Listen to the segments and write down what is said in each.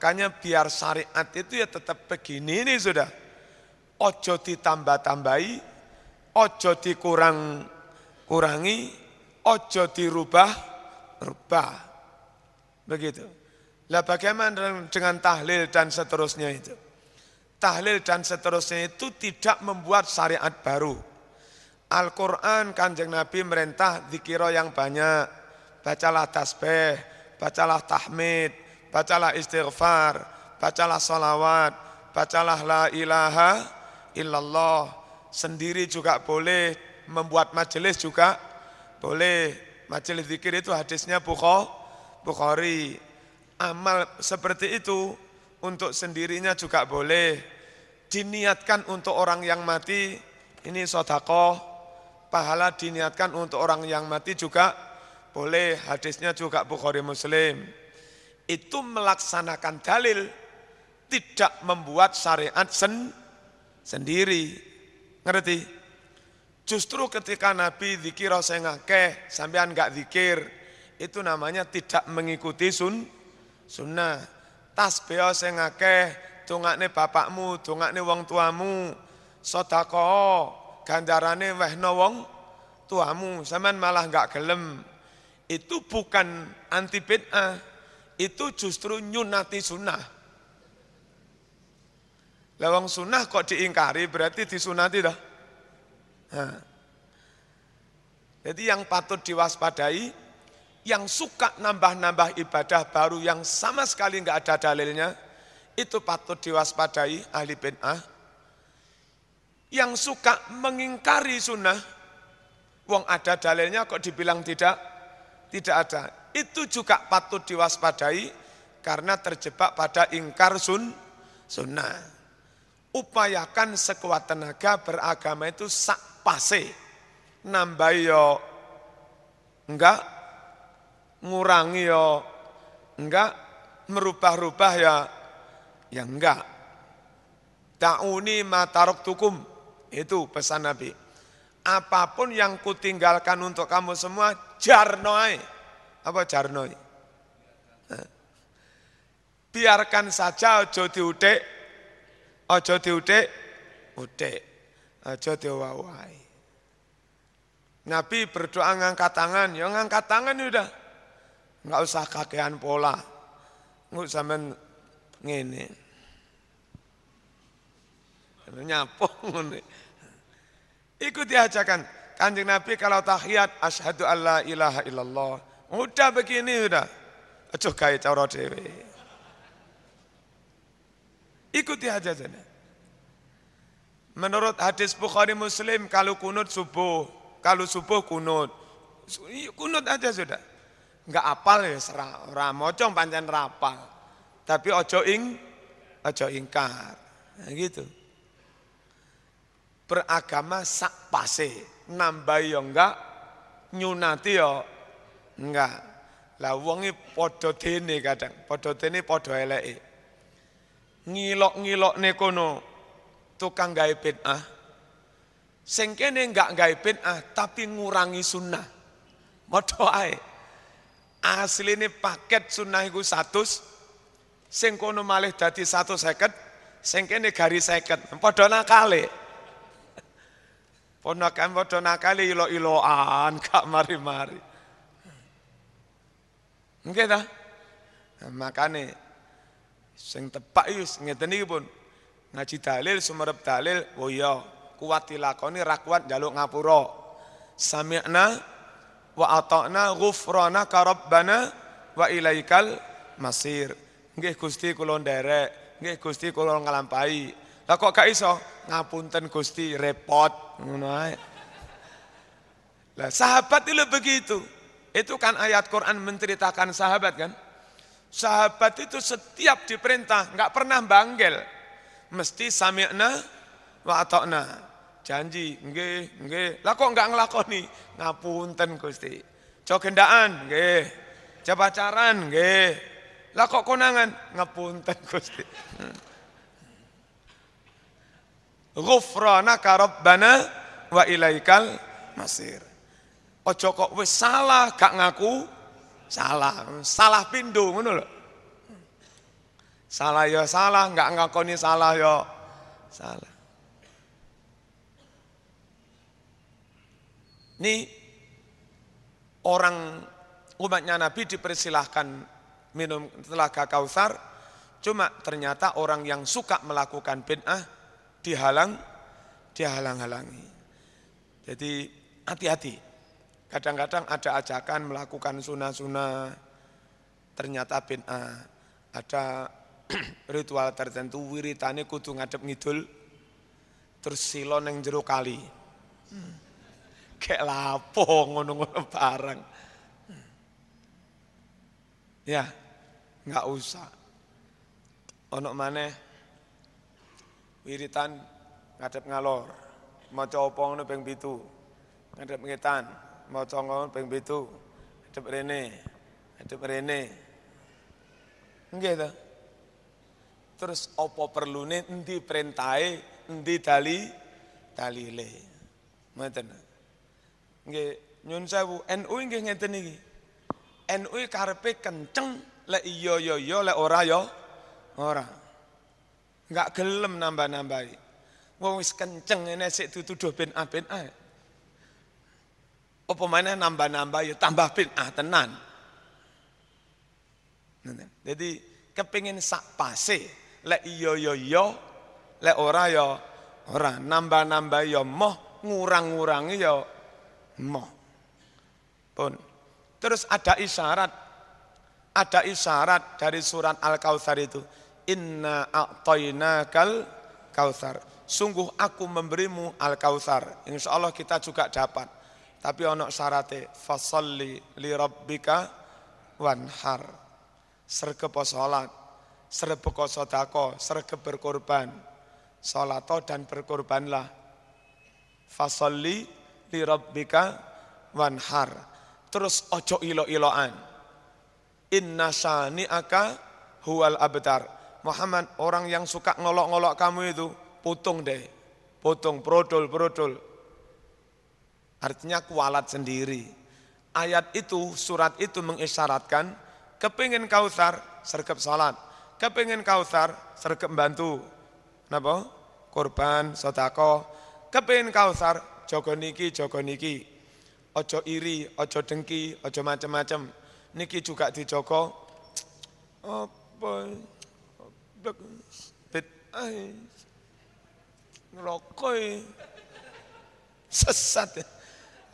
Makanya biar syariat itu ya tetap begini nih sudah. Ojo ditambah-tambahi, ojo dikurang kurangi, ojo dirubah, rubah. Begitu. Lah bagaimana dengan tahlil dan seterusnya itu? Tahlil dan seterusnya itu tidak membuat syariat baru. Al-Quran kanjeng Nabi merintah dikira yang banyak. Bacalah tasbih, bacalah tahmid, bacalah istighfar, bacalah salawat, bacalah la ilaha illallah. Sendiri juga boleh, membuat majelis juga boleh. Majelis zikir itu hadisnya Bukhari. Amal seperti itu untuk sendirinya juga boleh. Diniatkan untuk orang yang mati, ini sodakoh. Pahala diniatkan untuk orang yang mati juga boleh. Hadisnya juga Bukhari Muslim. Itu melaksanakan dalil, tidak membuat syariat sen sendiri. Ngerti? Justru ketika Nabi zikir saya ngakeh, sampean enggak zikir, itu namanya tidak mengikuti sun, sunnah. Tasbih sing ngakeh, dongakne bapakmu, dongakne wong tuamu, sodako, gandarane wehno wong tuamu, sampean malah enggak gelem. Itu bukan anti bid'ah, itu justru nyunati sunnah. Lawang sunnah kok diingkari berarti disunati dah. Jadi yang patut diwaspadai, yang suka nambah-nambah ibadah baru yang sama sekali nggak ada dalilnya, itu patut diwaspadai ahli bid'ah. Yang suka mengingkari sunnah, wong ada dalilnya kok dibilang tidak, tidak ada. Itu juga patut diwaspadai karena terjebak pada ingkar sun, sunnah. Upayakan sekuat tenaga beragama itu sak pase. Nambah yo enggak, ngurangi yo enggak, merubah-rubah ya ya enggak. Ta'uni matarok tukum, itu pesan Nabi. Apa pun yang kutinggalkan untuk kamu semua, jarnoi. Apa jarnoi? Biarkan saja ojo diudik, ojo diudik, udik aja diwawai. Nabi berdoa ngangkat tangan, ya ngangkat tangan ya udah. Enggak usah kakean pola. Enggak usah ngene. Nyapung ngene. Ikuti ajakan. Kanjeng Nabi kalau tahiyat asyhadu alla ilaha illallah. Udah begini udah. Aja gawe cara dhewe. Ikuti aja sana. Menurut hadis Bukhari Muslim kalau kunut subuh, kalau subuh kunut. Kunut aja sudah. Enggak apal ya ora maca pancen rapal. Tapi ojo ing ojo ingkar. Nah, gitu. Beragama sak pase, nambah ya enggak, nyunati ya enggak. Lah wonge padha dene kadang, padha dene padha eleke. Ngilok-ngilokne kono tukang gawe bid'ah. Sing kene enggak gawe bid'ah tapi ngurangi sunnah. Modho ae. Asline paket sunnah iku 100, sing kono malih dadi 150, sing kene garis 50. Padha nakale. Ponakan padha nakale ilo-iloan, gak mari-mari. Nggih ta? Nah, makane sing tepak iki ngeten iki pun ngaji dalil sumerep dalil oh iya kuat dilakoni ra kuat njaluk ngapura. Sami'na wa ata'na ghufranaka rabbana wa ilaikal masir. Nggih Gusti kula nderek nggih Gusti kula nglampahi. Lah kok gak iso? Ngapunten Gusti repot ngono ae. Lah sahabat itu begitu itu kan ayat Quran menceritakan sahabat kan sahabat itu setiap diperintah nggak pernah banggel mesti sami'na wa ata'na. Janji, nggih, nggih. Lah kok enggak nglakoni? Ngapunten Gusti. Jo gendaan, nggih. Jo pacaran. Lah kok konangan? Ngapunten Gusti. Ghufranaka rabbana wa ilaikal masir. Ojo kok wis salah gak ngaku salah. Salah pindo ngono lho. Salah ya salah, enggak ngakoni salah ya salah. Ini orang umatnya Nabi dipersilahkan minum telaga kausar, cuma ternyata orang yang suka melakukan bid'ah dihalang, dihalang-halangi. Jadi hati-hati. Kadang-kadang ada ajakan melakukan sunnah-sunnah, ternyata bid'ah. Ada ritual tertentu wiritane kudu ngadep ngidul, terus silon yang jero kali. Hmm kayak lapo ngono-ngono barang. Ya, nggak usah. Ono mana wiritan ngadep ngalor, maca apa ngono 7. Ngadep ngetan, maca ngono ping 7. Ngadep rene, ngadep rene. Nggih to. Terus apa perlune endi perintahe, endi dali dalile. Ngoten. Nggih, nyun sewu, NU nggih ngeten iki. NU karepe kenceng lek iya ya iya lek ora ya ora. Enggak gelem nambah-nambahi. Wong wis kenceng ngene sik dituduh bin A bin A. Apa mana nambah-nambah ya tambah bin A tenan. Jadi kepingin sak pase lek iya ya iya lek ora ya ora nambah-nambah ya moh ngurang-ngurangi ya Moh. Pun. Terus ada isyarat. Ada isyarat dari surat Al-Kautsar itu. Inna a'tainakal kautsar. Sungguh aku memberimu Al-Kautsar. Insya Allah kita juga dapat. Tapi ono syaratnya. Fasalli li rabbika wanhar. Sergepo sholat. Sergepo sodako. Sergepo berkorban. Sholato dan berkorbanlah. Fasalli li rabbika wanhar. Terus ojo ilo-iloan. Inna aka huwal abtar. Muhammad, orang yang suka ngolok-ngolok kamu itu, putung deh. Putung, brodol. Artinya kualat sendiri. Ayat itu, surat itu mengisyaratkan, kepingin kautsar, sergap salat. Kepingin kautsar, sergap bantu. Kenapa? Korban, sodako. Kepingin kautsar, Joko niki, Joko niki. Ojo iri, ojo dengki, ojo macam-macam. Niki juga dijogo. Apa? Bet ai. Ngerokok sesat.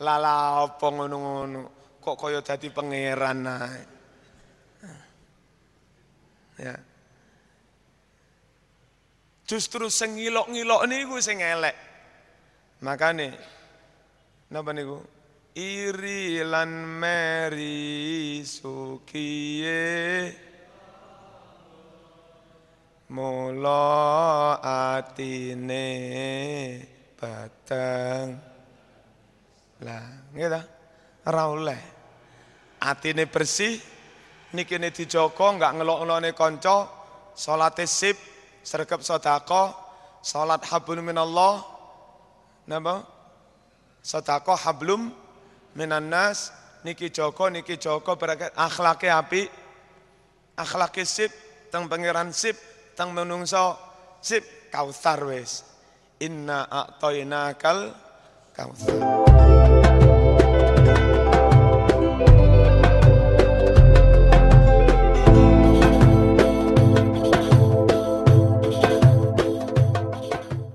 Lala apa ngono-ngono. Kok kaya dadi pangeran ae. Ya. Justru sing ngilok-ngilok niku sing elek. Makane napa niku? Iri lan meri sukiye Mula atine batang Lah, nggih ta? Ora oleh. Atine bersih, nikine dijogo enggak ngelok-ngelone kanca, salate sip, sregep sedekah, salat hablum minallah, napa? Sedekah hablum minan nas niki Joko niki Joko berkat akhlake api akhlake sip teng pangeran sip teng menungso sip kautsar wis inna a'tainakal kautsar